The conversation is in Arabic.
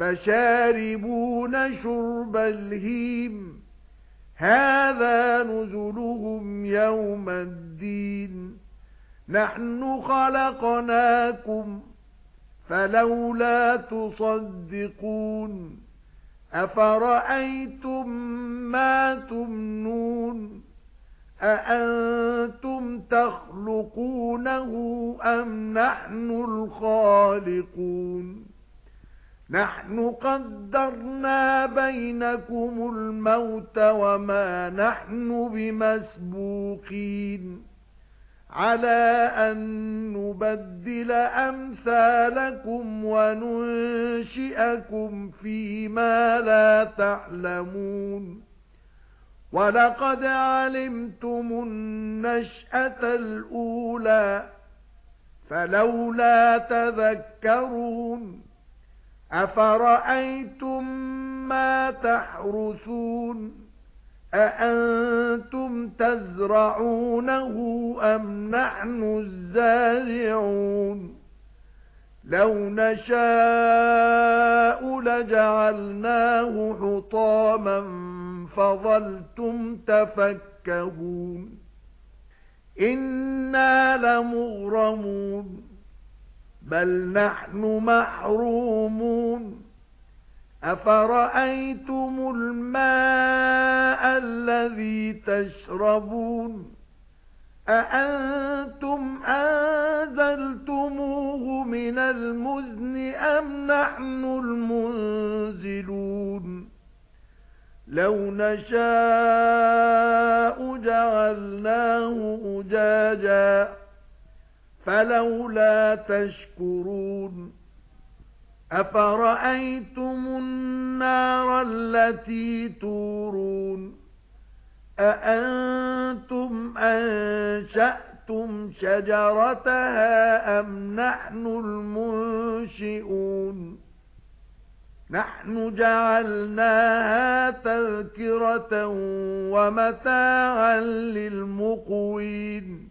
فَشَارِبُونَ شُرْبَ الْهِيمِ. هَذَا نُزُلُهُمْ يَوْمَ الدِّينِ. نَحْنُ خَلَقْنَاكُمْ فَلَوْلَا تُصَدِّقُونَ. أَفَرَأَيْتُم مَّا تُمْنُونَ؟ أَأَنتُمْ تَخْلُقُونَهُ أَمْ نَحْنُ الْخَالِقُونَ؟ نَحْنُ قَدَّرْنَا بَيْنَكُمُ الْمَوْتَ وَمَا نَحْنُ بِمَسْبُوقِينَ. عَلَى أَن نُبَدِّلَ أَمْثَالَكُمْ وَنُنشِئَكُمْ فِيمَا لَا تَعْلَمُونَ. وَلَقَدْ عَلِمْتُمُ النَّشْأَةَ الْأُولَى فَلَوْلَا تَذَكَّرُونَ. أَفَرَأَيْتُم مَّا تَحْرُثُونَ أَأَنتُمْ تَزْرَعُونَهُ أَمْ نَحْنُ الزَّارِعُونَ لَوْ نَشَاءُ لَجَعَلْنَاهُ حُطَامًا فَظَلْتُمْ تَفَكَّهُونَ إِنَّا لَمُغْرَمُونَ بَلْ نَحْنُ مَحْرُومُونَ. أَفَرَأَيْتُمُ الْمَاءَ الَّذِي تَشْرَبُونَ؟ أَأَنتُمْ أَنزَلْتُمُوهُ مِنَ الْمُزْنِ أَمْ نَحْنُ الْمُنزِلُونَ؟ لَوْ نَشَاءُ جَعَلْنَاهُ أُجَاجًا. فَلَوْلَا تَشْكُرُونَ أَفَرَأَيْتُمُ النَّارَ الَّتِي تُورُونَ أَأَنتُمْ أَنشَأْتُمْ شَجَرَتَهَا أَمْ نَحْنُ الْمُنشِئُونَ نَحْنُ جَعَلْنَاهَا تَذْكِرَةً وَمَتَاعًا لِلْمُقْوِينَ